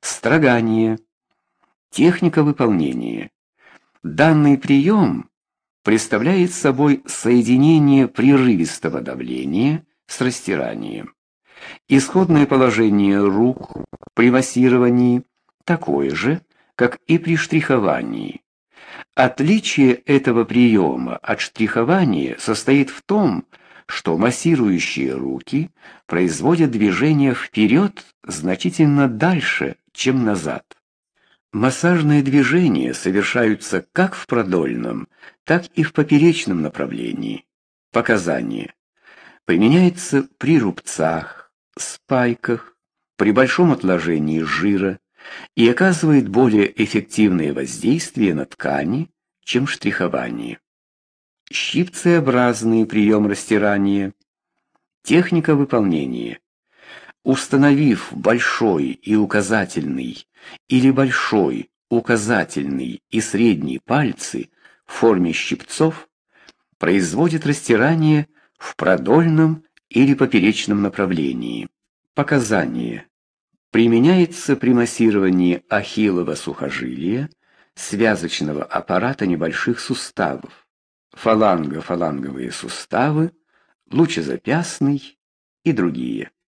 Строгание. Техника выполнения. Данный прием представляет собой соединение прерывистого давления с растиранием. Исходное положение рук при массировании такое же, как и при штриховании. Отличие этого приема от штрихования состоит в том, что массирующие руки производят движение вперед значительно дальше, чем назад. Массажные движения совершаются как в продольном, так и в поперечном направлении. Показания. Применяется при рубцах, спайках, при большом отложении жира и оказывает более эффективное воздействие на ткани, чем штрихование. Щипцеобразный прием растирания. Техника выполнения. Установив большой и указательный или большой, указательный и средний пальцы в форме щипцов, производит растирание в продольном или поперечном направлении. Показания. Применяется при массировании ахиллова сухожилия, связочного аппарата небольших суставов, фаланго-фаланговые суставы, лучезапястный и другие.